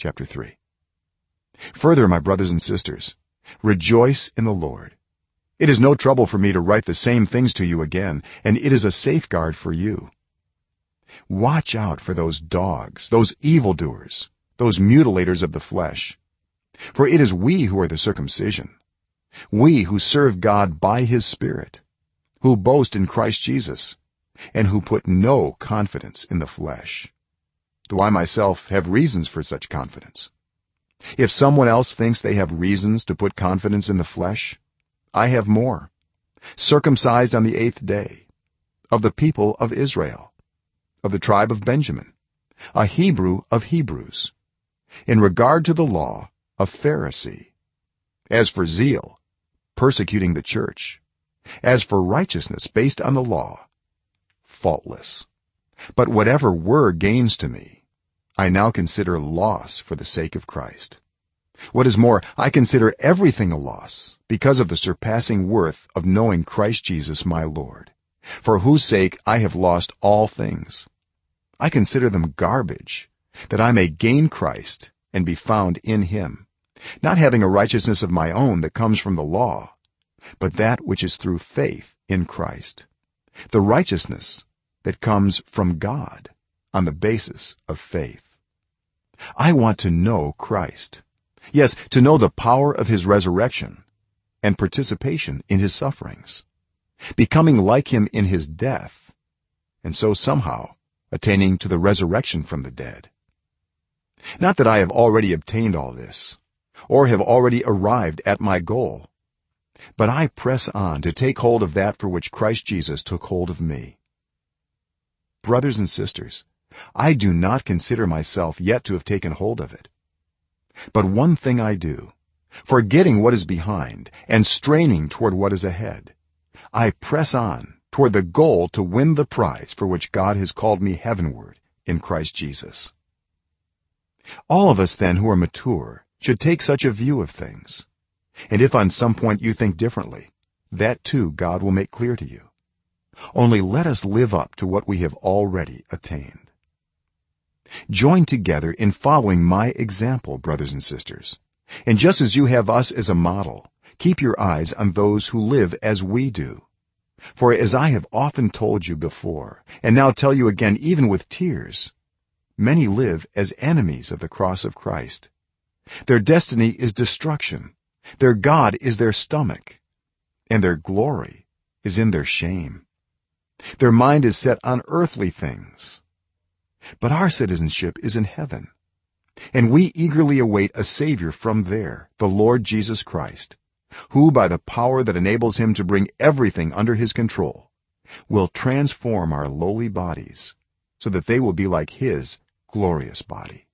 chapter 3 further my brothers and sisters rejoice in the lord. It is no trouble for me to write the same things to you again and it is a safeguard for you. Watch out for those dogs those evildoers those mutilators of the flesh. For it is we who are the circumcision. We who serve god by his spirit who boast in Christ Jesus and who put no confidence in the flesh do i myself have reasons for such confidence. If someone else thinks they have reasons to put confidence in the flesh i have more. Circumcised on the 8th day of the people of israel of the tribe of benjamin a hebrew of hebrews in regard to the law a pharisee as for zeal persecuting the church as for righteousness based on the law faultless. But whatever were gains to me i now consider loss for the sake of Christ. What is more i consider everything a loss because of the surpassing worth of knowing Christ Jesus my lord. For whose sake i have lost all things. I consider them garbage that i may gain Christ and be found in him not having a righteousness of my own that comes from the law but that which is through faith in Christ the righteousness that comes from God on the basis of faith i want to know Christ. Yes to know the power of his resurrection and participation in his sufferings. Becoming like him in his death and so somehow attaining to the resurrection from the dead. Not that i have already obtained all this or have already arrived at my goal but i press on to take hold of that for which Christ Jesus took hold of me. Brothers and sisters i do not consider myself yet to have taken hold of it. But one thing i do forgetting what is behind and straining toward what is ahead i press on toward the goal to win the prize for which god has called me heavenward in Christ Jesus. All of us then who are mature should take such a view of things. And if on some point you think differently that too god will make clear to you. Only let us live up to what we have already attained join together in following my example brothers and sisters. And just as you have us as a model keep your eyes on those who live as we do. For as i have often told you before and now tell you again even with tears many live as enemies of the cross of Christ. Their destiny is destruction. Their god is their stomach. And their glory is in their shame. Their mind is set on earthly things but our citizenship is in heaven and we eagerly await a savior from there the lord jesus christ who by the power that enables him to bring everything under his control will transform our lowly bodies so that they will be like his glorious body